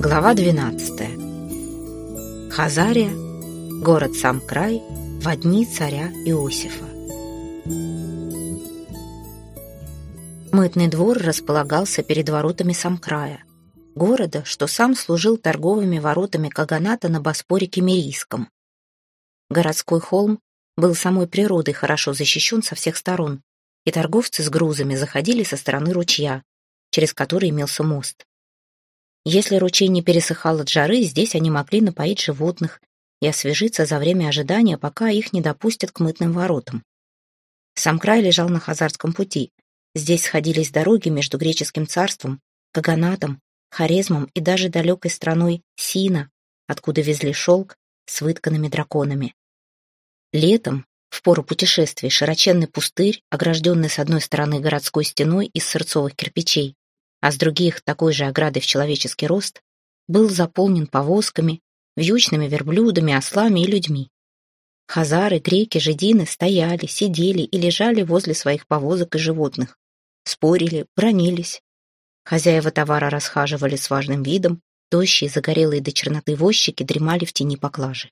Глава 12. Хазария, город сам край, в дни царя Иосифа. Мытный двор располагался перед воротами Самкрая, города, что сам служил торговыми воротами Каганата на Боспоре Кемерийском. Городской холм был самой природой хорошо защищен со всех сторон, и торговцы с грузами заходили со стороны ручья, через который имелся мост. Если ручей не пересыхал от жары, здесь они могли напоить животных и освежиться за время ожидания, пока их не допустят к мытным воротам. Сам край лежал на Хазарском пути. Здесь сходились дороги между греческим царством, Каганатом, Хорезмом и даже далекой страной Сина, откуда везли шелк с вытканными драконами. Летом, в пору путешествий, широченный пустырь, огражденный с одной стороны городской стеной из сырцовых кирпичей, а с других такой же оградой в человеческий рост, был заполнен повозками, вьючными верблюдами, ослами и людьми. Хазары, греки, жидины стояли, сидели и лежали возле своих повозок и животных, спорили, бронились. Хозяева товара расхаживали с важным видом, тощие, загорелые до черноты возчики дремали в тени поклажи.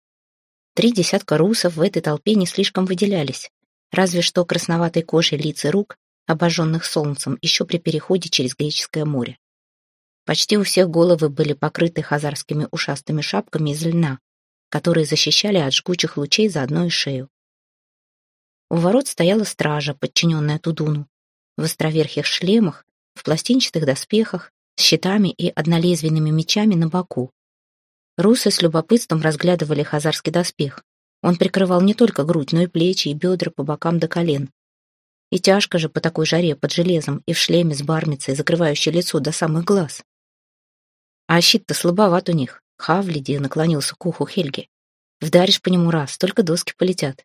Три десятка русов в этой толпе не слишком выделялись, разве что красноватой кожей лиц и рук обожженных солнцем еще при переходе через Греческое море. Почти у всех головы были покрыты хазарскими ушастыми шапками из льна, которые защищали от жгучих лучей заодно и шею. У ворот стояла стража, подчиненная Тудуну, в островерхих шлемах, в пластинчатых доспехах, с щитами и однолезвенными мечами на боку. Русы с любопытством разглядывали хазарский доспех. Он прикрывал не только грудь, но и плечи и бедра по бокам до колен, и тяжко же по такой жаре под железом и в шлеме с бармицей, закрывающей лицо до самых глаз. А щит-то слабоват у них. Хавлиди наклонился к уху Хельги. Вдаришь по нему раз, только доски полетят.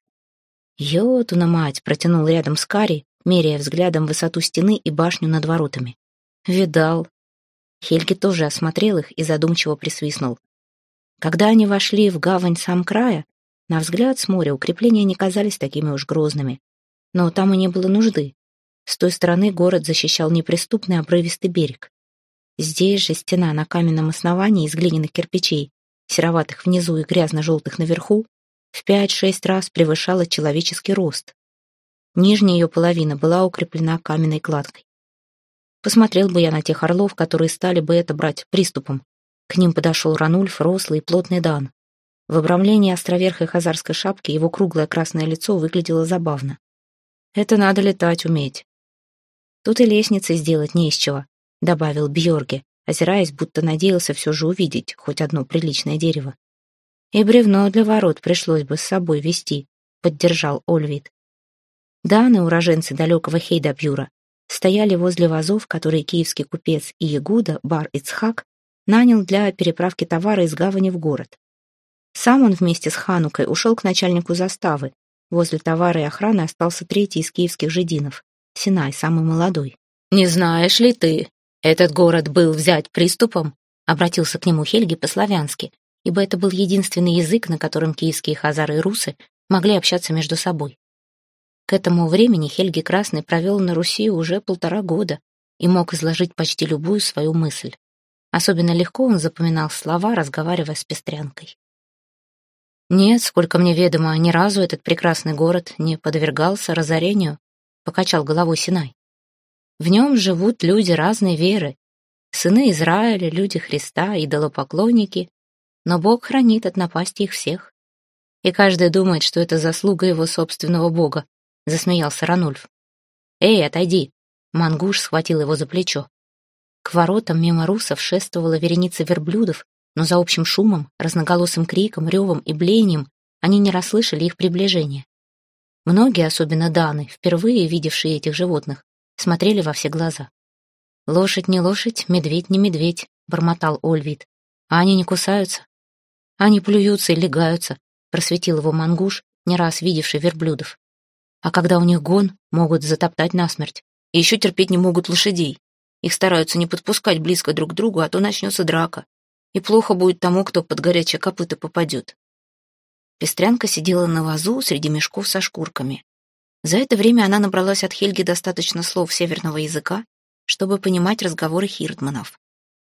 Йотуна мать протянул рядом с Кари, меряя взглядом высоту стены и башню над воротами. Видал. Хельги тоже осмотрел их и задумчиво присвистнул. Когда они вошли в гавань сам края, на взгляд с моря укрепления не казались такими уж грозными но там и не было нужды. С той стороны город защищал неприступный обрывистый берег. Здесь же стена на каменном основании из глиняных кирпичей, сероватых внизу и грязно-желтых наверху, в пять-шесть раз превышала человеческий рост. Нижняя ее половина была укреплена каменной кладкой. Посмотрел бы я на тех орлов, которые стали бы это брать приступом. К ним подошел Ранульф, рослый и плотный Дан. В обрамлении островерхой хазарской шапки его круглое красное лицо выглядело забавно. Это надо летать уметь. Тут и лестницы сделать не из чего, добавил Бьорге, озираясь, будто надеялся все же увидеть хоть одно приличное дерево. И бревно для ворот пришлось бы с собой вести, поддержал Ольвид. Даны, уроженцы далекого Хейдабюра, стояли возле вазов, которые киевский купец Иегуда, бар Ицхак, нанял для переправки товара из гавани в город. Сам он вместе с Ханукой ушел к начальнику заставы, Возле товара и охраны остался третий из киевских жидинов, Синай, самый молодой. «Не знаешь ли ты, этот город был взять приступом?» Обратился к нему Хельги по-славянски, ибо это был единственный язык, на котором киевские хазары и русы могли общаться между собой. К этому времени Хельги Красный провел на Руси уже полтора года и мог изложить почти любую свою мысль. Особенно легко он запоминал слова, разговаривая с пестрянкой. «Нет, сколько мне ведомо, ни разу этот прекрасный город не подвергался разорению», — покачал головой Синай. «В нем живут люди разной веры, сыны Израиля, люди Христа, идолопоклонники, но Бог хранит от напасти их всех. И каждый думает, что это заслуга его собственного Бога», — засмеялся Ранульф. «Эй, отойди!» — Мангуш схватил его за плечо. К воротам мимо русов шествовала вереница верблюдов, но за общим шумом, разноголосым криком, ревом и блеянием они не расслышали их приближения. Многие, особенно Даны, впервые видевшие этих животных, смотрели во все глаза. «Лошадь не лошадь, медведь не медведь», — бормотал Ольвид. «А они не кусаются?» «Они плюются и легаются», — просветил его мангуш, не раз видевший верблюдов. «А когда у них гон, могут затоптать насмерть. И еще терпеть не могут лошадей. Их стараются не подпускать близко друг к другу, а то начнется драка и плохо будет тому, кто под горячее копыто попадет. Пестрянка сидела на вазу среди мешков со шкурками. За это время она набралась от Хельги достаточно слов северного языка чтобы понимать разговоры Хирдманов.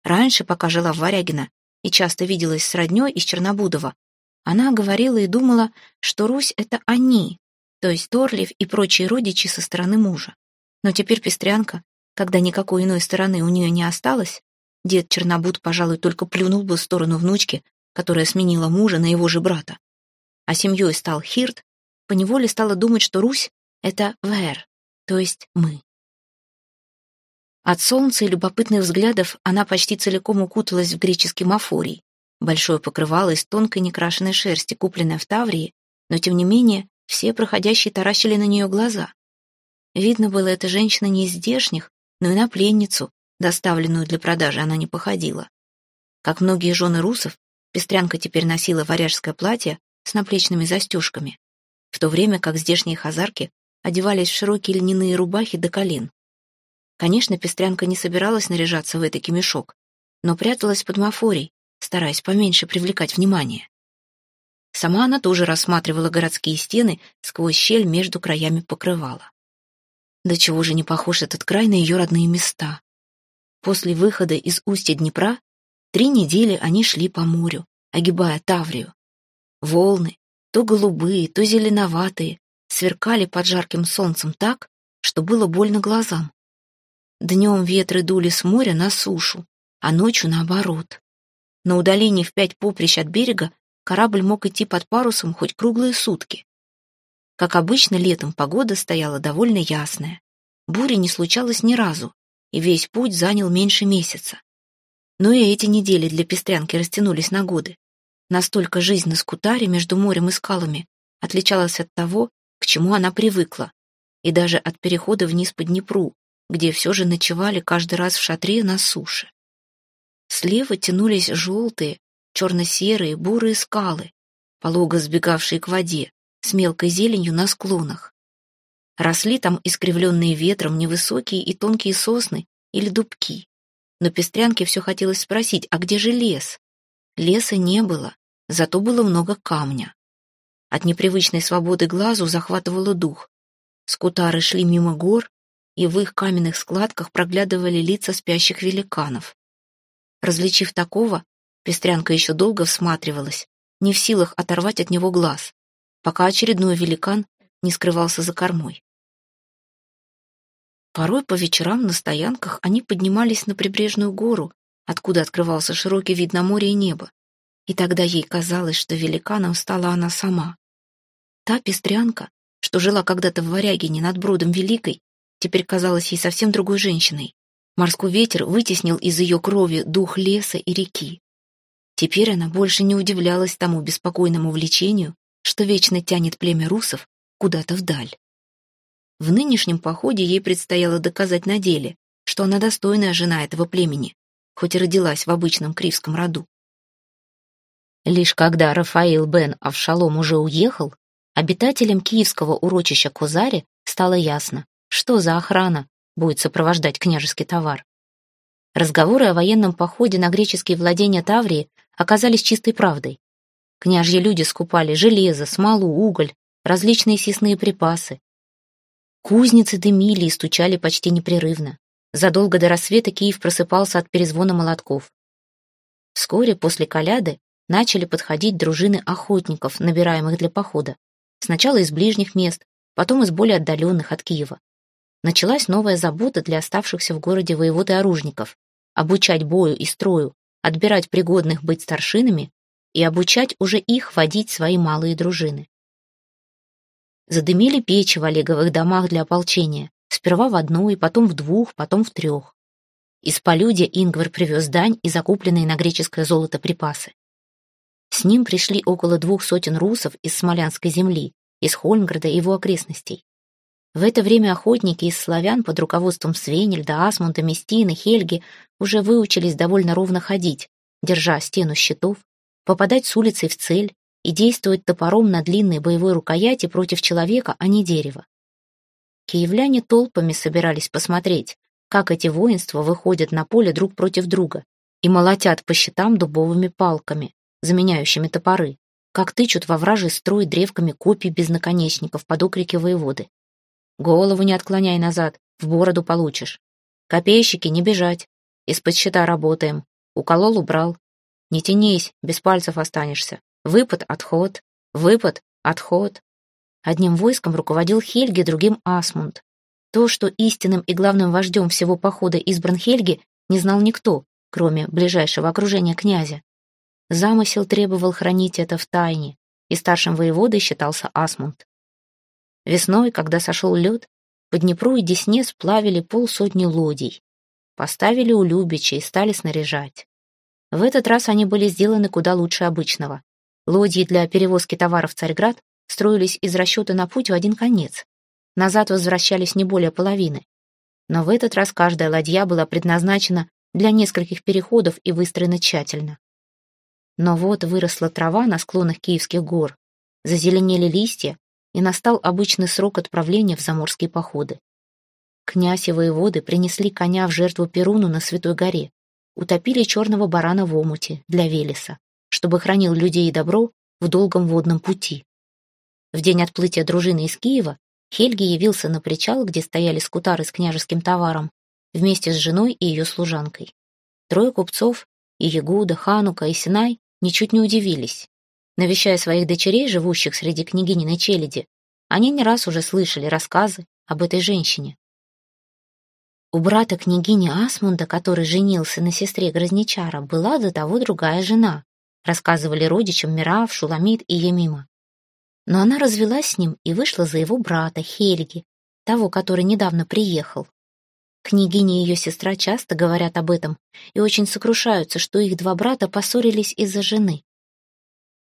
Раньше, пока жила в Варягино и часто виделась с роднёй из Чернобудова, она говорила и думала, что Русь — это они, то есть Торлив и прочие родичи со стороны мужа. Но теперь пестрянка, когда никакой иной стороны у нее не осталось, дед Чернобуд, пожалуй, только плюнул бы в сторону внучки, которая сменила мужа на его же брата. А семьей стал Хирт, поневоле стала думать, что Русь — это Вэр, то есть мы. От солнца и любопытных взглядов она почти целиком укуталась в греческий мафорий, большое покрывало из тонкой некрашенной шерсти, купленное в Таврии, но, тем не менее, все проходящие таращили на нее глаза. Видно было, эта женщина не из здешних, но и на пленницу, доставленную для продажи, она не походила. Как многие жены русов, пестрянка теперь носила варяжское платье с наплечными застежками, в то время как здешние хазарки одевались в широкие льняные рубахи до колен. Конечно, пестрянка не собиралась наряжаться в этакий мешок, но пряталась под мафорий, стараясь поменьше привлекать внимание. Сама она тоже рассматривала городские стены сквозь щель между краями покрывала. До чего же не похож этот край на ее родные места. После выхода из устья Днепра три недели они шли по морю, огибая Таврию. Волны, то голубые, то зеленоватые, сверкали под жарким солнцем так, что было больно глазам. Днем ветры дули с моря на сушу, а ночью наоборот. На удалении в пять поприщ от берега корабль мог идти под парусом хоть круглые сутки. Как обычно, летом погода стояла довольно ясная. Бури не случалось ни разу, и весь путь занял меньше месяца. Но и эти недели для пестрянки растянулись на годы. Настолько жизнь на скутаре между морем и скалами отличалась от того, к чему она привыкла, и даже от перехода вниз по Днепру, где все же ночевали каждый раз в шатре на суше. Слева тянулись желтые, черно-серые, бурые скалы, полого сбегавшие к воде, с мелкой зеленью на склонах. Росли там искривленные ветром невысокие и тонкие сосны или дубки. Но пестрянке все хотелось спросить, а где же лес? Леса не было, зато было много камня. От непривычной свободы глазу захватывало дух. Скутары шли мимо гор, и в их каменных складках проглядывали лица спящих великанов. Различив такого, пестрянка еще долго всматривалась, не в силах оторвать от него глаз, пока очередной великан не скрывался за кормой. Порой по вечерам на стоянках они поднимались на прибрежную гору, откуда открывался широкий вид на море и небо. И тогда ей казалось, что великаном стала она сама. Та пестрянка, что жила когда-то в Варягине над бродом Великой, теперь казалась ей совсем другой женщиной. Морской ветер вытеснил из ее крови дух леса и реки. Теперь она больше не удивлялась тому беспокойному влечению, что вечно тянет племя русов куда-то вдаль. В нынешнем походе ей предстояло доказать на деле, что она достойная жена этого племени, хоть и родилась в обычном кривском роду. Лишь когда Рафаил бен Авшалом уже уехал, обитателям киевского урочища Кузари стало ясно, что за охрана будет сопровождать княжеский товар. Разговоры о военном походе на греческие владения Таврии оказались чистой правдой. Княжьи люди скупали железо, смолу, уголь, различные съестные припасы. Кузницы дымили и стучали почти непрерывно. Задолго до рассвета Киев просыпался от перезвона молотков. Вскоре после коляды начали подходить дружины охотников, набираемых для похода. Сначала из ближних мест, потом из более отдаленных от Киева началась новая забота для оставшихся в городе воевод и оружников — обучать бою и строю, отбирать пригодных быть старшинами и обучать уже их водить свои малые дружины. Задымили печи в Олеговых домах для ополчения, сперва в одной, потом в двух, потом в трех. Из полюдя Ингвар привез дань и закупленные на греческое золото припасы. С ним пришли около двух сотен русов из Смолянской земли, из Хольмграда и его окрестностей. В это время охотники из славян под руководством Свенельда, Асмунда, Местины, Хельги уже выучились довольно ровно ходить, держа стену щитов, попадать с улицы в цель и действовать топором на длинной боевой рукояти против человека, а не дерева. Киевляне толпами собирались посмотреть, как эти воинства выходят на поле друг против друга и молотят по щитам дубовыми палками, заменяющими топоры, как тычут во вражий строй древками копий без наконечников под окрики воеводы. Голову не отклоняй назад, в бороду получишь. Копейщики не бежать. Из-под щита работаем. Уколол, убрал. Не тянись, без пальцев останешься. Выпад, отход. Выпад, отход. Одним войском руководил Хельги, другим Асмунд. То, что истинным и главным вождем всего похода избран Хельги, не знал никто, кроме ближайшего окружения князя. Замысел требовал хранить это в тайне, и старшим воеводой считался Асмунд. Весной, когда сошел лед, по Днепру и Десне сплавили полсотни лодий. Поставили у Любича и стали снаряжать. В этот раз они были сделаны куда лучше обычного. Лодьи для перевозки товаров в Царьград строились из расчета на путь в один конец. Назад возвращались не более половины. Но в этот раз каждая ладья была предназначена для нескольких переходов и выстроена тщательно. Но вот выросла трава на склонах Киевских гор, зазеленели листья, и настал обычный срок отправления в заморские походы. Князь и воеводы принесли коня в жертву Перуну на Святой горе, утопили черного барана в омуте для Велеса, чтобы хранил людей и добро в долгом водном пути. В день отплытия дружины из Киева Хельги явился на причал, где стояли скутары с княжеским товаром, вместе с женой и ее служанкой. Трое купцов, и Ягуда, Ханука и Синай, ничуть не удивились. Навещая своих дочерей, живущих среди княгининой челяди, они не раз уже слышали рассказы об этой женщине. У брата княгини Асмунда, который женился на сестре Грозничара, была до того другая жена, рассказывали родичам Мирав, Шуламид и Емима. Но она развелась с ним и вышла за его брата Хельги, того, который недавно приехал. Княгиня и ее сестра часто говорят об этом и очень сокрушаются, что их два брата поссорились из-за жены.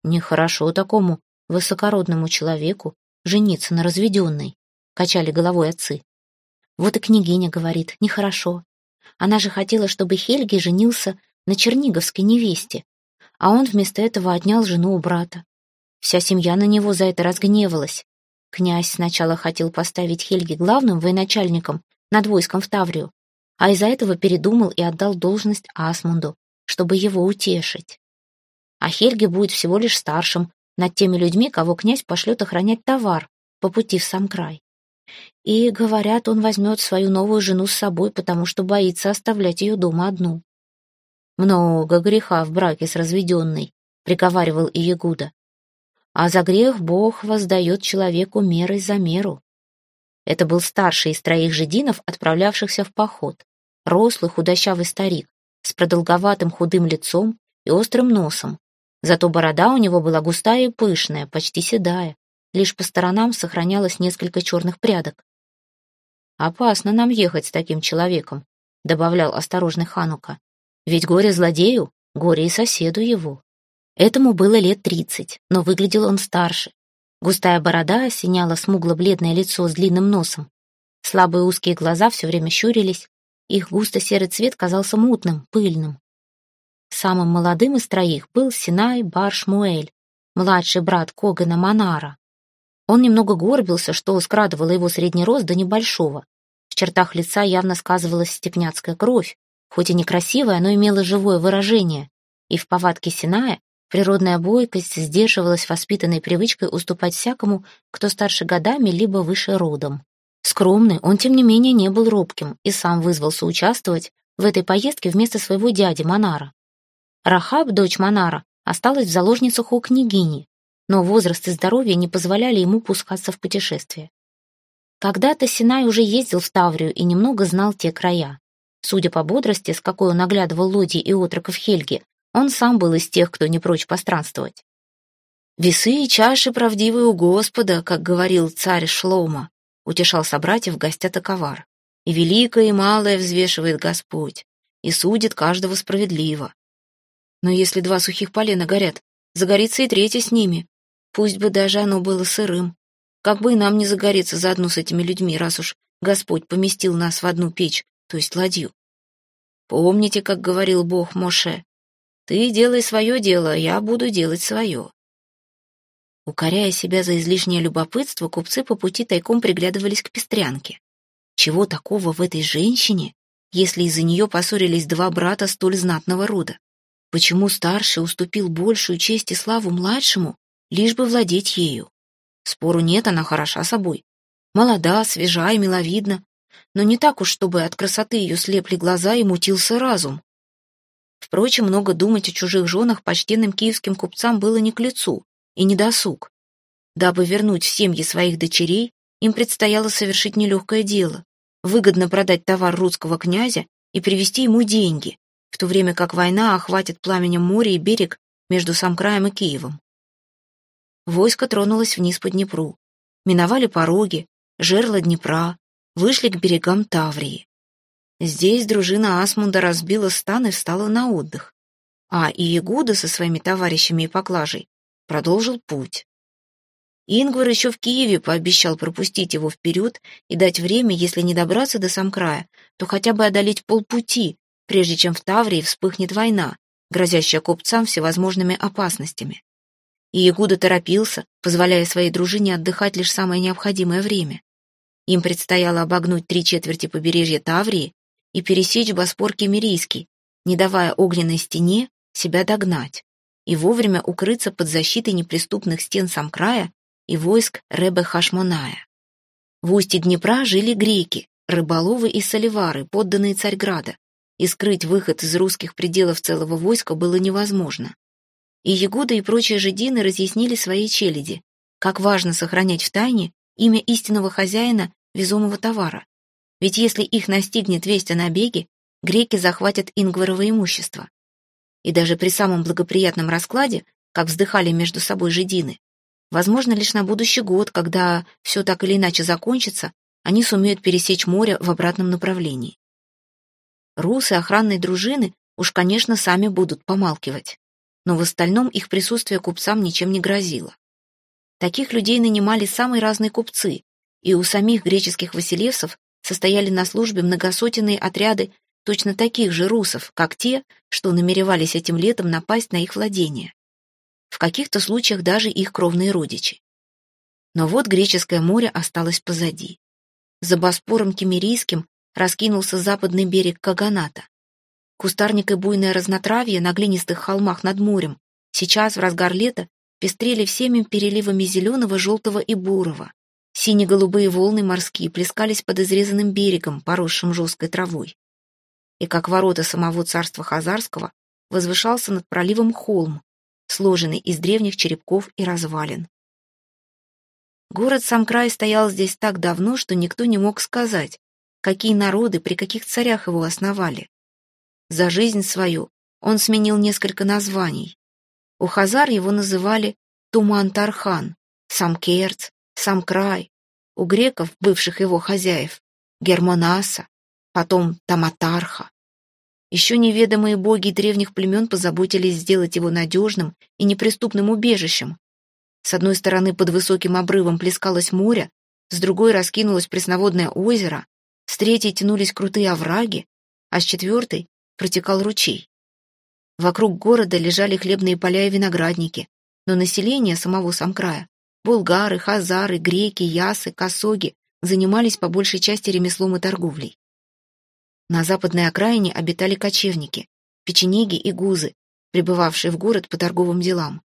Нехорошо такому высокородному человеку жениться на разведенной, качали головой отцы. Вот и княгиня говорит, нехорошо. Она же хотела, чтобы Хельги женился на черниговской невесте, а он вместо этого отнял жену у брата. Вся семья на него за это разгневалась. Князь сначала хотел поставить Хельги главным военачальником над войском в Таврию, а из-за этого передумал и отдал должность Асмунду, чтобы его утешить а Хельги будет всего лишь старшим над теми людьми, кого князь пошлет охранять товар по пути в сам край. И, говорят, он возьмет свою новую жену с собой, потому что боится оставлять ее дома одну. «Много греха в браке с разведенной», — приговаривал Иегуда. «А за грех Бог воздает человеку мерой за меру». Это был старший из троих жидинов, отправлявшихся в поход. Рослый худощавый старик с продолговатым худым лицом и острым носом, Зато борода у него была густая и пышная, почти седая. Лишь по сторонам сохранялось несколько черных прядок. «Опасно нам ехать с таким человеком», — добавлял осторожный Ханука. «Ведь горе злодею, горе и соседу его». Этому было лет тридцать, но выглядел он старше. Густая борода осеняла смугло-бледное лицо с длинным носом. Слабые узкие глаза все время щурились, их густо-серый цвет казался мутным, пыльным. Самым молодым из троих был Синай Баршмуэль, младший брат Когана Монара. Он немного горбился, что скрадывало его средний рост до небольшого. В чертах лица явно сказывалась степняцкая кровь, хоть и некрасивая, но имела живое выражение. И в повадке Синая природная бойкость сдерживалась воспитанной привычкой уступать всякому, кто старше годами либо выше родом. Скромный, он, тем не менее, не был робким и сам вызвался участвовать в этой поездке вместо своего дяди Монара. Рахаб, дочь Монара, осталась в заложницах у княгини, но возраст и здоровье не позволяли ему пускаться в путешествие. Когда-то Синай уже ездил в Таврию и немного знал те края. Судя по бодрости, с какой он оглядывал лодии и отроков Хельги, он сам был из тех, кто не прочь постранствовать. «Весы и чаши правдивые у Господа», как говорил царь Шлома, утешал собратьев гостя таковар. «И великое и малое взвешивает Господь, и судит каждого справедливо. Но если два сухих полена горят, загорится и третье с ними. Пусть бы даже оно было сырым. Как бы и нам не загореться заодно с этими людьми, раз уж Господь поместил нас в одну печь, то есть ладью. Помните, как говорил Бог Моше, «Ты делай свое дело, а я буду делать свое». Укоряя себя за излишнее любопытство, купцы по пути тайком приглядывались к пестрянке. Чего такого в этой женщине, если из-за нее поссорились два брата столь знатного рода? Почему старший уступил большую честь и славу младшему, лишь бы владеть ею? Спору нет, она хороша собой. Молода, свежа и миловидна. Но не так уж, чтобы от красоты ее слепли глаза и мутился разум. Впрочем, много думать о чужих женах почтенным киевским купцам было не к лицу и не досуг. Дабы вернуть в семьи своих дочерей, им предстояло совершить нелегкое дело — выгодно продать товар русского князя и привезти ему деньги, в то время как война охватит пламенем море и берег между Самкраем и Киевом. Войско тронулось вниз по Днепру. Миновали пороги, жерла Днепра, вышли к берегам Таврии. Здесь дружина Асмунда разбила стан и встала на отдых, а Иегуда со своими товарищами и поклажей продолжил путь. Ингвар еще в Киеве пообещал пропустить его вперед и дать время, если не добраться до самкрая, то хотя бы одолеть полпути, прежде чем в Таврии вспыхнет война, грозящая купцам всевозможными опасностями. И Ягуда торопился, позволяя своей дружине отдыхать лишь самое необходимое время. Им предстояло обогнуть три четверти побережья Таврии и пересечь Боспор Кемерийский, не давая огненной стене себя догнать, и вовремя укрыться под защитой неприступных стен Самкрая и войск Ребе Хашмоная. В устье Днепра жили греки, рыболовы и соливары, подданные Царьграда, и скрыть выход из русских пределов целого войска было невозможно. И Ягуда и прочие жидины разъяснили своей челяди, как важно сохранять в тайне имя истинного хозяина везомого товара, ведь если их настигнет весть о набеге, греки захватят ингварово имущество. И даже при самом благоприятном раскладе, как вздыхали между собой жидины, возможно, лишь на будущий год, когда все так или иначе закончится, они сумеют пересечь море в обратном направлении. Русы охранной дружины уж, конечно, сами будут помалкивать, но в остальном их присутствие купцам ничем не грозило. Таких людей нанимали самые разные купцы, и у самих греческих василевсов состояли на службе многосотенные отряды точно таких же русов, как те, что намеревались этим летом напасть на их владения. В каких-то случаях даже их кровные родичи. Но вот греческое море осталось позади. За Боспором Кемерийским раскинулся западный берег Каганата. Кустарник и буйное разнотравье на глинистых холмах над морем сейчас, в разгар лета, пестрели всеми переливами зеленого, желтого и бурого. Сине-голубые волны морские плескались под изрезанным берегом, поросшим жесткой травой. И как ворота самого царства Хазарского возвышался над проливом холм, сложенный из древних черепков и развалин. Город сам край стоял здесь так давно, что никто не мог сказать, какие народы при каких царях его основали. За жизнь свою он сменил несколько названий. У хазар его называли Туман-Тархан, Самкерц, сам край, у греков, бывших его хозяев, Гермонаса, потом Таматарха. Еще неведомые боги древних племен позаботились сделать его надежным и неприступным убежищем. С одной стороны под высоким обрывом плескалось море, с другой раскинулось пресноводное озеро, с третьей тянулись крутые овраги, а с четвертой протекал ручей. Вокруг города лежали хлебные поля и виноградники, но население самого Самкрая Булгары, хазары, греки, ясы, косоги занимались по большей части ремеслом и торговлей. На западной окраине обитали кочевники, печенеги и гузы, прибывавшие в город по торговым делам.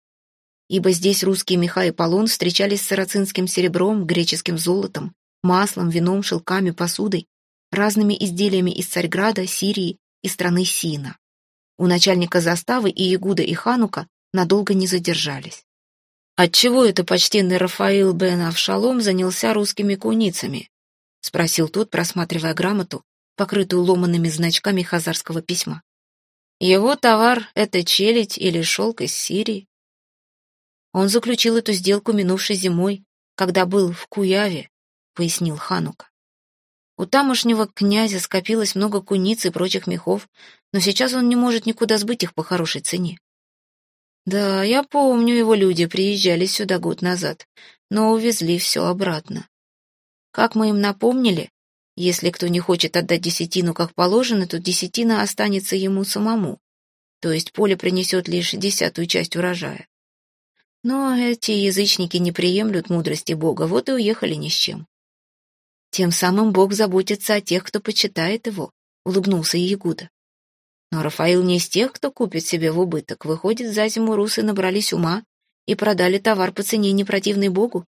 Ибо здесь русские меха и полон встречались с сарацинским серебром, греческим золотом, маслом, вином, шелками, посудой, разными изделиями из Царьграда, Сирии и страны Сина. У начальника заставы и Ягуда и Ханука надолго не задержались. «Отчего это почтенный Рафаил бен Авшалом занялся русскими куницами?» — спросил тот, просматривая грамоту, покрытую ломанными значками хазарского письма. «Его товар — это челядь или шелк из Сирии». Он заключил эту сделку минувшей зимой, когда был в Куяве, — пояснил Ханука. У тамошнего князя скопилось много куниц и прочих мехов, но сейчас он не может никуда сбыть их по хорошей цене. Да, я помню, его люди приезжали сюда год назад, но увезли все обратно. Как мы им напомнили, если кто не хочет отдать десятину как положено, то десятина останется ему самому, то есть поле принесет лишь десятую часть урожая. Но эти язычники не приемлют мудрости Бога, вот и уехали ни с чем. Тем самым Бог заботится о тех, кто почитает его, улыбнулся Иегуда. Но Рафаил не из тех, кто купит себе в убыток. Выходит, за зиму русы набрались ума и продали товар по цене не противной богу.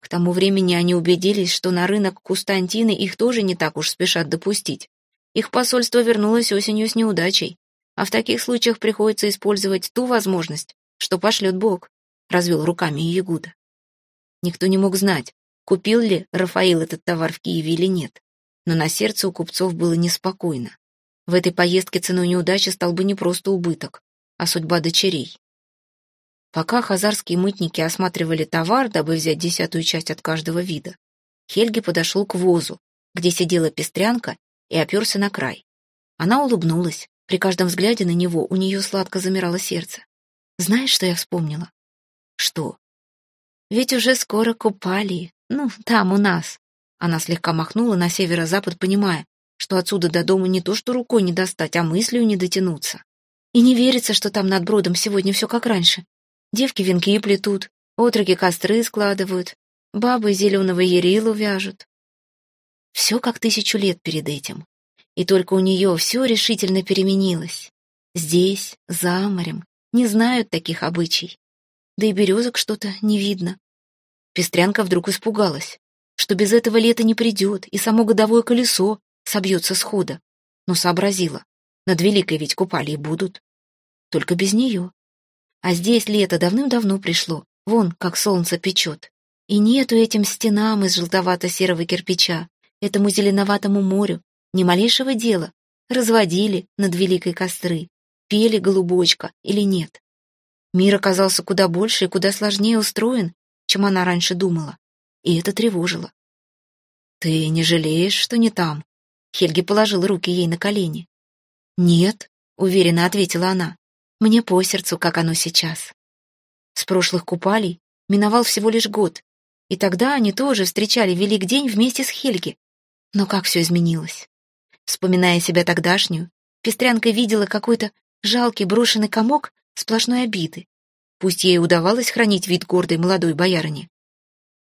К тому времени они убедились, что на рынок Кустантины их тоже не так уж спешат допустить. Их посольство вернулось осенью с неудачей, а в таких случаях приходится использовать ту возможность, что пошлет Бог, развел руками Ягуда. Никто не мог знать, купил ли Рафаил этот товар в Киеве или нет, но на сердце у купцов было неспокойно. В этой поездке ценой неудачи стал бы не просто убыток, а судьба дочерей. Пока хазарские мытники осматривали товар, дабы взять десятую часть от каждого вида, Хельги подошел к возу, где сидела пестрянка, и оперся на край. Она улыбнулась. При каждом взгляде на него у нее сладко замирало сердце. Знаешь, что я вспомнила? Что? Ведь уже скоро купали. Ну, там, у нас. Она слегка махнула на северо-запад, понимая, что отсюда до дома не то что рукой не достать, а мыслью не дотянуться. И не верится, что там над бродом сегодня все как раньше. Девки венки плетут, отроки костры складывают, бабы зеленого ерилу вяжут. Все как тысячу лет перед этим. И только у нее все решительно переменилось. Здесь, за морем, не знают таких обычай. Да и березок что-то не видно. Пестрянка вдруг испугалась, что без этого лета не придет, и само годовое колесо собьется с хода. Но сообразила, над Великой ведь купали и будут. Только без нее. А здесь лето давным-давно пришло, вон, как солнце печет. И нету этим стенам из желтовато-серого кирпича, этому зеленоватому морю, ни малейшего дела. Разводили над великой костры, пели голубочка или нет. Мир оказался куда больше и куда сложнее устроен, чем она раньше думала. И это тревожило. «Ты не жалеешь, что не там?» Хельги положил руки ей на колени. «Нет», — уверенно ответила она. Мне по сердцу, как оно сейчас. С прошлых купалей миновал всего лишь год, и тогда они тоже встречали Велик день вместе с Хельги. Но как все изменилось. Вспоминая себя тогдашнюю, Пестрянка видела какой-то жалкий брошенный комок сплошной обиды. Пусть ей удавалось хранить вид гордой молодой боярыни.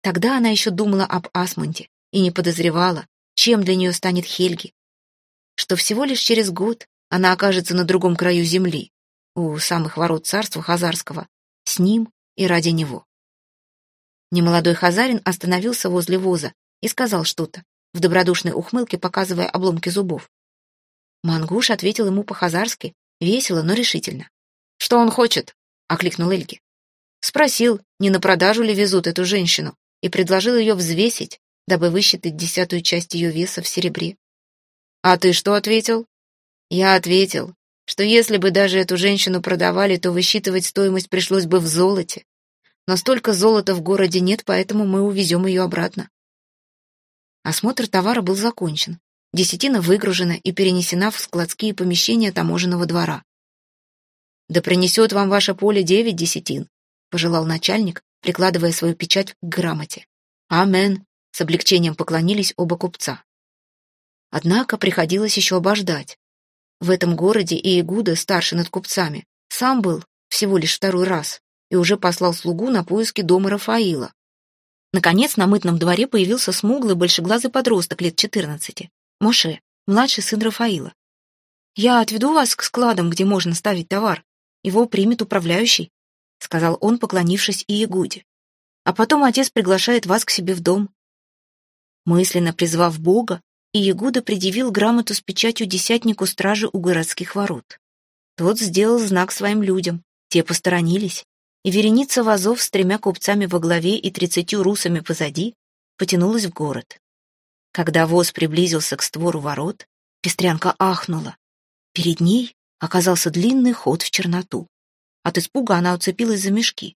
Тогда она еще думала об Асмунде и не подозревала, чем для нее станет Хельги. Что всего лишь через год она окажется на другом краю земли, у самых ворот царства Хазарского, с ним и ради него. Немолодой Хазарин остановился возле воза и сказал что-то, в добродушной ухмылке показывая обломки зубов. Мангуш ответил ему по-хазарски, весело, но решительно. «Что он хочет?» — окликнул Эльги. Спросил, не на продажу ли везут эту женщину, и предложил ее взвесить, дабы высчитать десятую часть ее веса в серебре. «А ты что ответил?» «Я ответил, что если бы даже эту женщину продавали, то высчитывать стоимость пришлось бы в золоте. Но столько золота в городе нет, поэтому мы увезем ее обратно. Осмотр товара был закончен. Десятина выгружена и перенесена в складские помещения таможенного двора. «Да принесет вам ваше поле девять десятин», — пожелал начальник, прикладывая свою печать к грамоте. «Амен», — с облегчением поклонились оба купца. Однако приходилось еще обождать. В этом городе Иегуда, старший над купцами, сам был всего лишь второй раз и уже послал слугу на поиски дома Рафаила. Наконец на мытном дворе появился смуглый большеглазый подросток лет четырнадцати, Моше, младший сын Рафаила. «Я отведу вас к складам, где можно ставить товар. Его примет управляющий», — сказал он, поклонившись Иегуде. «А потом отец приглашает вас к себе в дом». Мысленно призвав Бога, и Ягуда предъявил грамоту с печатью десятнику стражи у городских ворот. Тот сделал знак своим людям, те посторонились, и вереница вазов с тремя купцами во главе и тридцатью русами позади потянулась в город. Когда воз приблизился к створу ворот, пестрянка ахнула. Перед ней оказался длинный ход в черноту. От испуга она уцепилась за мешки.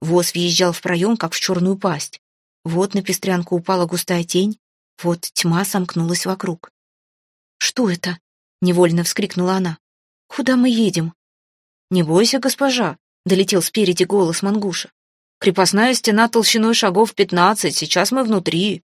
Воз въезжал в проем, как в черную пасть. Вот на пестрянку упала густая тень, вот тьма сомкнулась вокруг. «Что это?» — невольно вскрикнула она. «Куда мы едем?» «Не бойся, госпожа», — долетел спереди голос Мангуша. «Крепостная стена толщиной шагов пятнадцать, сейчас мы внутри».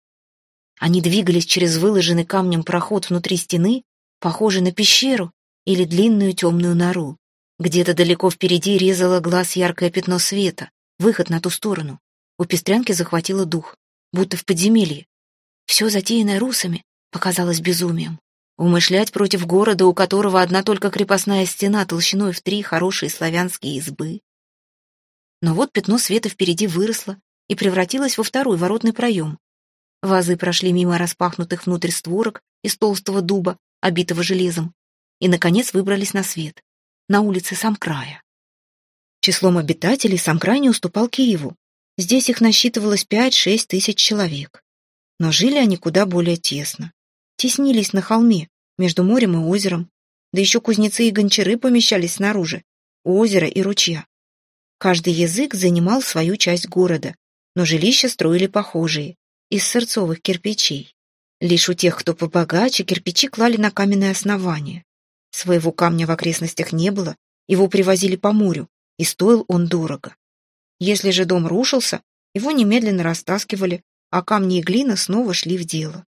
Они двигались через выложенный камнем проход внутри стены, похожий на пещеру или длинную темную нору. Где-то далеко впереди резало глаз яркое пятно света, выход на ту сторону. У пестрянки захватило дух, будто в подземелье. Все затеянное русами показалось безумием. Умышлять против города, у которого одна только крепостная стена толщиной в три хорошие славянские избы. Но вот пятно света впереди выросло, и превратилась во второй воротный проем. Вазы прошли мимо распахнутых внутрь створок из толстого дуба, обитого железом, и, наконец, выбрались на свет, на улице Самкрая. Числом обитателей Самкрай не уступал Киеву. Здесь их насчитывалось 5-6 тысяч человек. Но жили они куда более тесно. Теснились на холме, между морем и озером, да еще кузнецы и гончары помещались снаружи, у озера и ручья. Каждый язык занимал свою часть города, но жилища строили похожие, из сырцовых кирпичей. Лишь у тех, кто побогаче, кирпичи клали на каменное основание. Своего камня в окрестностях не было, его привозили по морю, и стоил он дорого. Если же дом рушился, его немедленно растаскивали, а камни и глина снова шли в дело.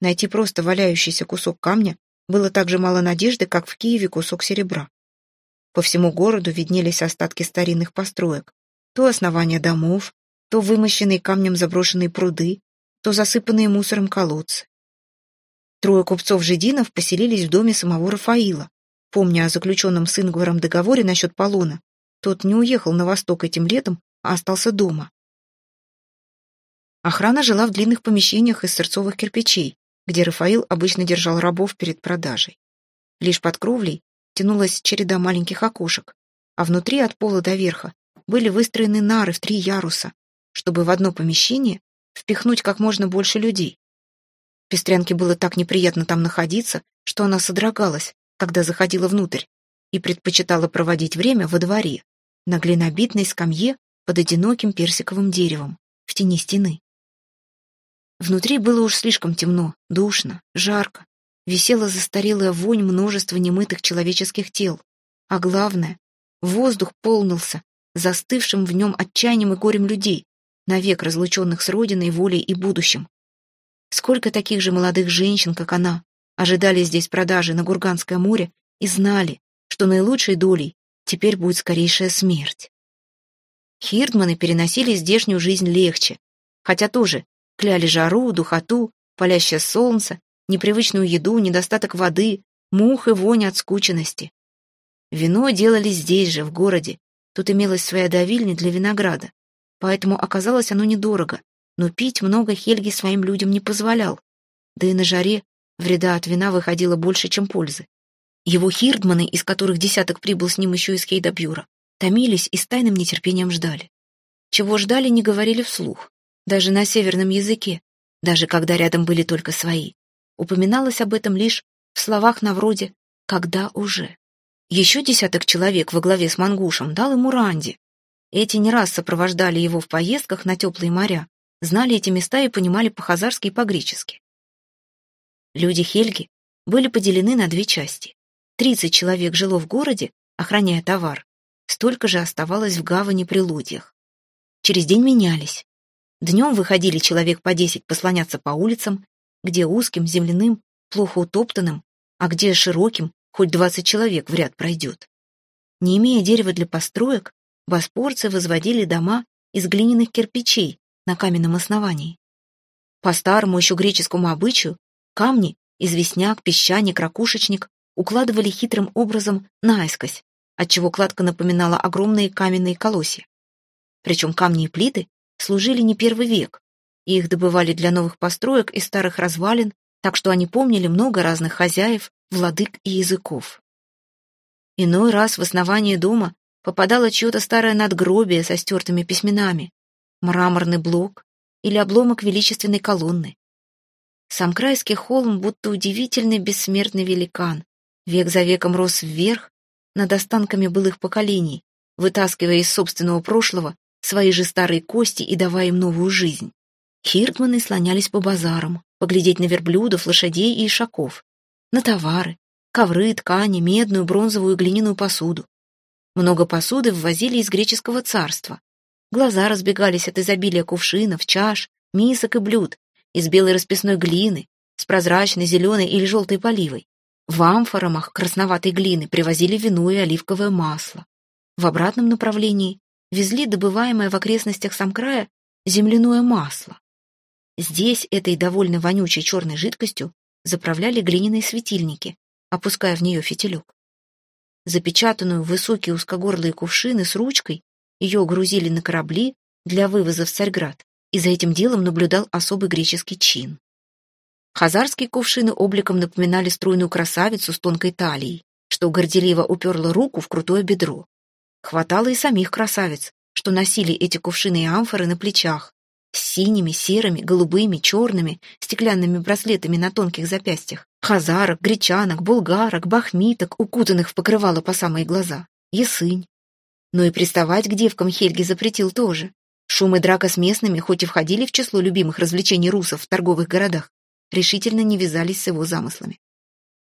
Найти просто валяющийся кусок камня было так же мало надежды, как в Киеве кусок серебра. По всему городу виднелись остатки старинных построек. То основания домов, то вымощенные камнем заброшенные пруды, то засыпанные мусором колодцы. Трое купцов-жидинов поселились в доме самого Рафаила. Помня о заключенном с Ингваром договоре насчет полона, тот не уехал на восток этим летом, а остался дома. Охрана жила в длинных помещениях из сырцовых кирпичей, где Рафаил обычно держал рабов перед продажей. Лишь под кровлей тянулась череда маленьких окошек, а внутри от пола до верха были выстроены нары в три яруса, чтобы в одно помещение впихнуть как можно больше людей. Пестрянке было так неприятно там находиться, что она содрогалась, когда заходила внутрь, и предпочитала проводить время во дворе, на глинобитной скамье под одиноким персиковым деревом, в тени стены. Внутри было уж слишком темно, душно, жарко, висела застарелая вонь множества немытых человеческих тел. А главное, воздух полнился застывшим в нем отчаянием и горем людей, навек разлученных с родиной, волей и будущим. Сколько таких же молодых женщин, как она, ожидали здесь продажи на Гурганское море и знали, что наилучшей долей теперь будет скорейшая смерть. Хирдманы переносили здешнюю жизнь легче, хотя тоже кляли жару, духоту, палящее солнце непривычную еду, недостаток воды, мух и вонь от скученности. Вино делали здесь же, в городе. Тут имелась своя давильня для винограда. Поэтому оказалось оно недорого, но пить много Хельги своим людям не позволял. Да и на жаре вреда от вина выходило больше, чем пользы. Его хирдманы, из которых десяток прибыл с ним еще из Хейдабюра, томились и с тайным нетерпением ждали. Чего ждали, не говорили вслух, даже на северном языке, даже когда рядом были только свои. Упоминалось об этом лишь в словах на вроде «когда уже». Еще десяток человек во главе с Мангушем дал ему Ранди. Эти не раз сопровождали его в поездках на теплые моря, знали эти места и понимали по-хазарски и по-гречески. Люди Хельги были поделены на две части. Тридцать человек жило в городе, охраняя товар, столько же оставалось в гавани при лодьях. Через день менялись. Днем выходили человек по десять послоняться по улицам, где узким, земляным, плохо утоптанным, а где широким, хоть двадцать человек в ряд пройдет. Не имея дерева для построек, боспорцы возводили дома из глиняных кирпичей на каменном основании. По старому еще греческому обычаю камни, известняк, песчаник, ракушечник укладывали хитрым образом наискось, отчего кладка напоминала огромные каменные колосья. Причем камни и плиты служили не первый век, и их добывали для новых построек из старых развалин, так что они помнили много разных хозяев, владык и языков. Иной раз в основание дома попадало чье-то старое надгробие со стертыми письменами, мраморный блок или обломок величественной колонны. Сам крайский холм будто удивительный бессмертный великан, век за веком рос вверх над останками былых поколений, вытаскивая из собственного прошлого свои же старые кости и давая им новую жизнь. Хиртманы слонялись по базарам, поглядеть на верблюдов, лошадей и ишаков, на товары, ковры, ткани, медную, бронзовую и глиняную посуду. Много посуды ввозили из греческого царства. Глаза разбегались от изобилия кувшинов, чаш, мисок и блюд, из белой расписной глины, с прозрачной, зеленой или желтой поливой. В амфорамах красноватой глины привозили вино и оливковое масло. В обратном направлении везли добываемое в окрестностях Самкрая земляное масло. Здесь этой довольно вонючей черной жидкостью заправляли глиняные светильники, опуская в нее фитилек. Запечатанную в высокие узкогорлые кувшины с ручкой ее грузили на корабли, для вывоза в Царьград, и за этим делом наблюдал особый греческий чин. Хазарские кувшины обликом напоминали стройную красавицу с тонкой талией, что горделиво уперла руку в крутое бедро. Хватало и самих красавиц, что носили эти кувшины и амфоры на плечах, с синими, серыми, голубыми, черными, стеклянными браслетами на тонких запястьях, хазарок, гречанок, булгарок, бахмиток, укутанных в покрывало по самые глаза, ясынь. Но и приставать к девкам Хельги запретил тоже. Шум и драка с местными, хоть и входили в число любимых развлечений русов в торговых городах, решительно не вязались с его замыслами.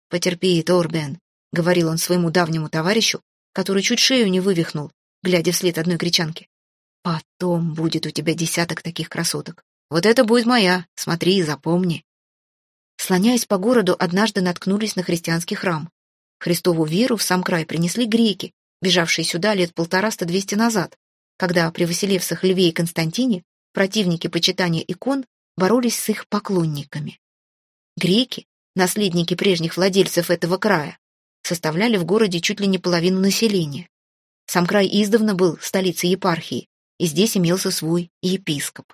«Потерпи, Торбен», — говорил он своему давнему товарищу, который чуть шею не вывихнул, глядя вслед одной гречанки. «Потом будет у тебя десяток таких красоток. Вот это будет моя, смотри и запомни». Слоняясь по городу, однажды наткнулись на христианский храм. Христову веру в сам край принесли греки, бежавшие сюда лет полтораста-двести назад, когда при Василевсах Льве и Константине противники почитания икон боролись с их поклонниками. Греки, наследники прежних владельцев этого края, составляли в городе чуть ли не половину населения. Сам край издавна был столицей епархии, и здесь имелся свой епископ.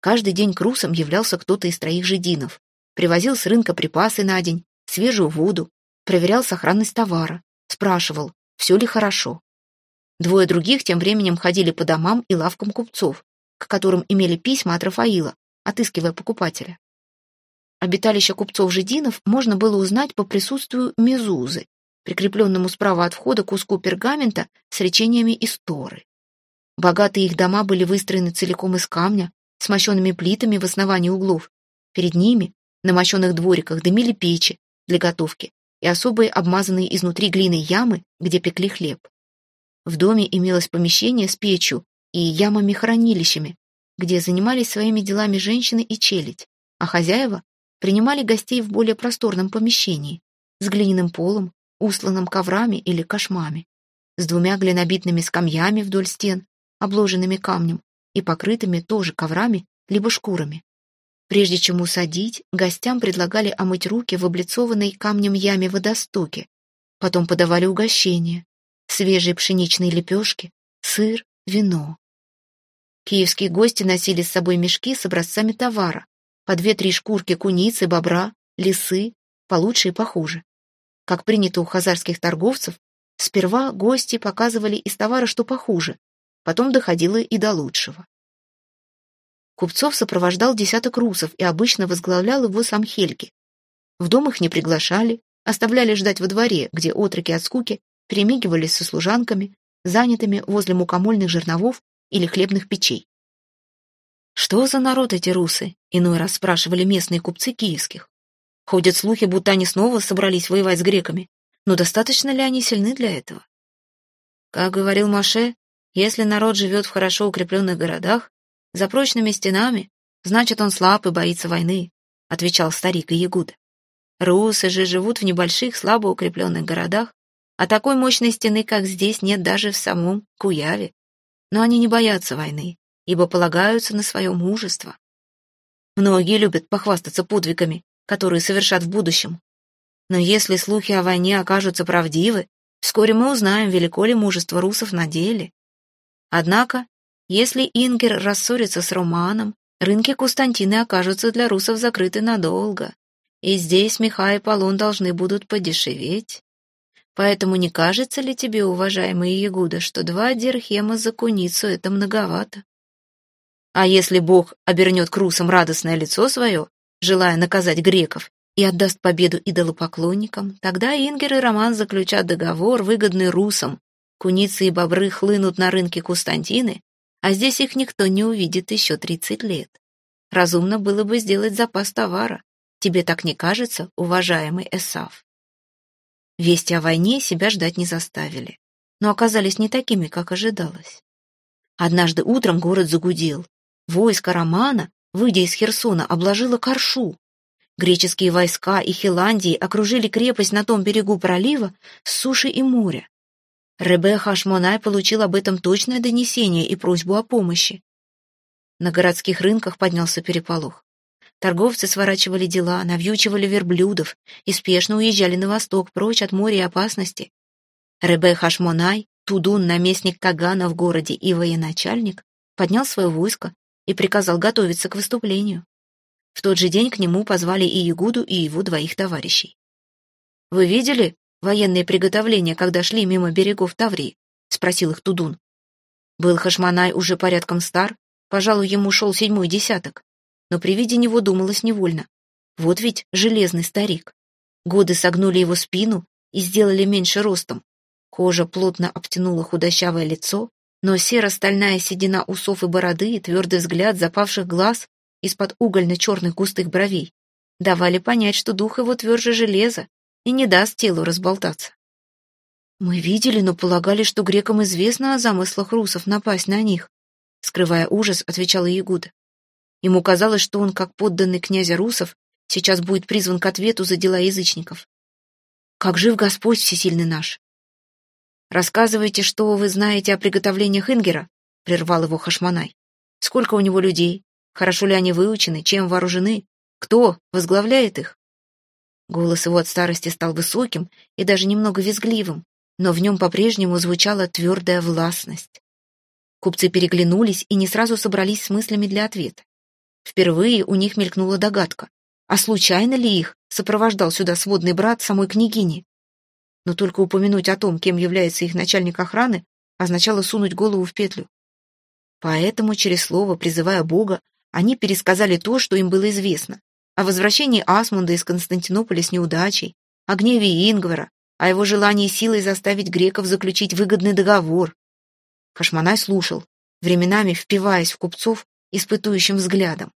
Каждый день к русам являлся кто-то из троих жидинов, привозил с рынка припасы на день, свежую воду, проверял сохранность товара, спрашивал, все ли хорошо. Двое других тем временем ходили по домам и лавкам купцов, к которым имели письма от Рафаила, отыскивая покупателя. Обиталище купцов-жидинов можно было узнать по присутствию мезузы, прикрепленному справа от входа куску пергамента с речениями из. Богатые их дома были выстроены целиком из камня, с мощенными плитами в основании углов. Перед ними, на мощенных двориках, дымили печи для готовки и особые обмазанные изнутри глиной ямы, где пекли хлеб. В доме имелось помещение с печью и ямами-хранилищами, где занимались своими делами женщины и челядь, а хозяева принимали гостей в более просторном помещении, с глиняным полом, устланным коврами или кошмами, с двумя глинобитными скамьями вдоль стен, обложенными камнем и покрытыми тоже коврами либо шкурами. Прежде чем усадить, гостям предлагали омыть руки в облицованной камнем яме водостоке, потом подавали угощение, свежие пшеничные лепешки, сыр, вино. Киевские гости носили с собой мешки с образцами товара, по две-три шкурки куницы, бобра, лисы, получше и похуже. Как принято у хазарских торговцев, сперва гости показывали из товара, что похуже, потом доходило и до лучшего. Купцов сопровождал десяток русов и обычно возглавлял его сам Хельги. В дом их не приглашали, оставляли ждать во дворе, где отроки от скуки перемигивались со служанками, занятыми возле мукомольных жерновов или хлебных печей. Что за народ эти русы? Иной раз спрашивали местные купцы киевских. Ходят слухи, будто они снова собрались воевать с греками. Но достаточно ли они сильны для этого? Как говорил Маше, если народ живет в хорошо укрепленных городах, за прочными стенами, значит, он слаб и боится войны, отвечал старик Иегуда. Русы же живут в небольших, слабо укрепленных городах, а такой мощной стены, как здесь, нет даже в самом Куяве. Но они не боятся войны, ибо полагаются на свое мужество. Многие любят похвастаться подвигами, которые совершат в будущем. Но если слухи о войне окажутся правдивы, вскоре мы узнаем, велико ли мужество русов на деле. Однако, если Ингер рассорится с Романом, рынки Кустантины окажутся для русов закрыты надолго, и здесь меха и полон должны будут подешеветь. Поэтому не кажется ли тебе, уважаемый Ягуда, что два дирхема за куницу — это многовато? А если Бог обернет к русам радостное лицо свое, желая наказать греков, и отдаст победу идолопоклонникам, тогда Ингер и Роман заключат договор, выгодный русам. Куницы и бобры хлынут на рынке Кустантины, а здесь их никто не увидит еще тридцать лет. Разумно было бы сделать запас товара. Тебе так не кажется, уважаемый Эсав? Вести о войне себя ждать не заставили, но оказались не такими, как ожидалось. Однажды утром город загудел. Войско Романа, выйдя из Херсона, обложило Коршу. Греческие войска и Хиландии окружили крепость на том берегу пролива с суши и моря. Ребе Хашмонай получил об этом точное донесение и просьбу о помощи. На городских рынках поднялся переполох. Торговцы сворачивали дела, навьючивали верблюдов и спешно уезжали на восток, прочь от моря и опасности. Ребе Хашмонай, Тудун, наместник Кагана в городе и военачальник, поднял свое войско и приказал готовиться к выступлению. В тот же день к нему позвали и Ягуду, и его двоих товарищей. «Вы видели военные приготовления, когда шли мимо берегов Таврии?» — спросил их Тудун. Был Хашманай уже порядком стар, пожалуй, ему шел седьмой десяток, но при виде него думалось невольно. Вот ведь железный старик. Годы согнули его спину и сделали меньше ростом. Кожа плотно обтянула худощавое лицо, но серо-стальная седина усов и бороды и твердый взгляд запавших глаз из-под угольно-черных густых бровей давали понять, что дух его тверже железа и не даст телу разболтаться. Мы видели, но полагали, что грекам известно о замыслах русов напасть на них. Скрывая ужас, отвечала Ягуда. Ему казалось, что он, как подданный князя русов, сейчас будет призван к ответу за дела язычников. Как жив Господь всесильный наш! Рассказывайте, что вы знаете о приготовлениях Ингера, прервал его Хашманай. Сколько у него людей? Хорошо ли они выучены? Чем вооружены? Кто возглавляет их? Голос его от старости стал высоким и даже немного визгливым, но в нем по-прежнему звучала твердая властность. Купцы переглянулись и не сразу собрались с мыслями для ответа. Впервые у них мелькнула догадка. А случайно ли их сопровождал сюда сводный брат самой княгини? Но только упомянуть о том, кем является их начальник охраны, означало сунуть голову в петлю. Поэтому, через слово, призывая Бога, они пересказали то, что им было известно. О возвращении Асмунда из Константинополя с неудачей, о гневе Ингвара, о его желании силой заставить греков заключить выгодный договор. Хашманай слушал, временами впиваясь в купцов испытующим взглядом.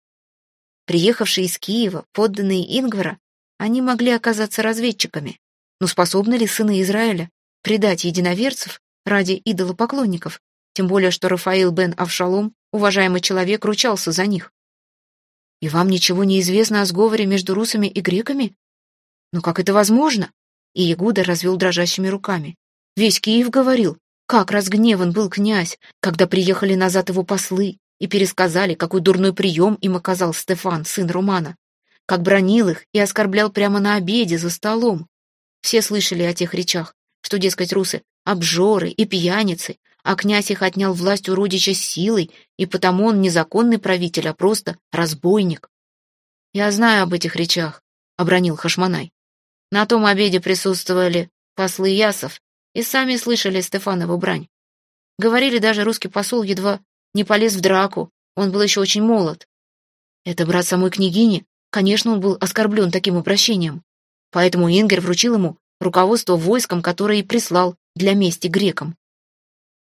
Приехавшие из Киева, подданные Ингвара, они могли оказаться разведчиками. Но способны ли сыны Израиля предать единоверцев ради идолопоклонников, тем более что Рафаил бен Авшалом, уважаемый человек, ручался за них? И вам ничего не известно о сговоре между русами и греками? Но как это возможно? И Ягуда развел дрожащими руками. Весь Киев говорил, как разгневан был князь, когда приехали назад его послы и пересказали, какой дурной прием им оказал Стефан, сын Романа, как бронил их и оскорблял прямо на обеде за столом. Все слышали о тех речах, что, дескать, русы — обжоры и пьяницы, а князь их отнял власть у родича силой, и потому он не законный правитель, а просто разбойник. «Я знаю об этих речах», — обронил Хашманай. На том обеде присутствовали послы Ясов и сами слышали Стефанову брань. Говорили, даже русский посол едва не полез в драку, он был еще очень молод. Это брат самой княгини, конечно, он был оскорблен таким обращением. Поэтому Ингер вручил ему руководство войском, которое и прислал для мести грекам.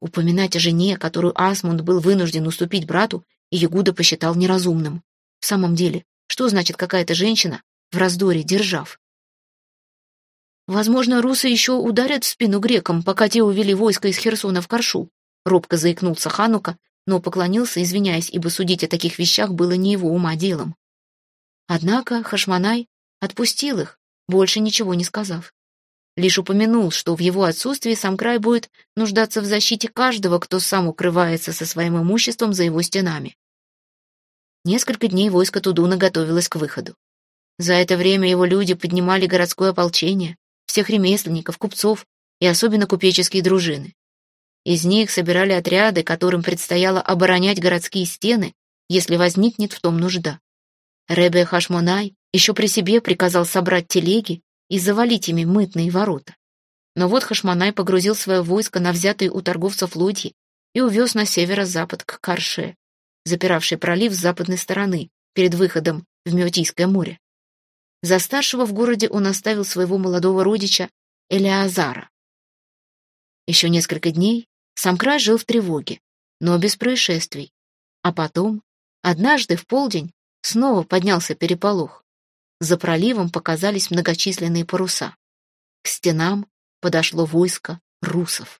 Упоминать о жене, которую Асмунд был вынужден уступить брату, Ягуда посчитал неразумным. В самом деле, что значит какая-то женщина в раздоре держав? Возможно, русы еще ударят в спину грекам, пока те увели войско из Херсона в Коршу. Робко заикнулся Ханука, но поклонился, извиняясь, ибо судить о таких вещах было не его ума делом. Однако Хашманай отпустил их, больше ничего не сказав. Лишь упомянул, что в его отсутствии сам край будет нуждаться в защите каждого, кто сам укрывается со своим имуществом за его стенами. Несколько дней войско Тудуна готовилось к выходу. За это время его люди поднимали городское ополчение, всех ремесленников, купцов и особенно купеческие дружины. Из них собирали отряды, которым предстояло оборонять городские стены, если возникнет в том нужда. Ребе Хашмонай еще при себе приказал собрать телеги и завалить ими мытные ворота. Но вот Хашмонай погрузил свое войско на взятые у торговцев лодьи и увез на северо-запад к Карше, запиравший пролив с западной стороны, перед выходом в Меотийское море. За старшего в городе он оставил своего молодого родича Элиазара. Еще несколько дней сам край жил в тревоге, но без происшествий. А потом, однажды в полдень, снова поднялся переполох. За проливом показались многочисленные паруса. К стенам подошло войско русов.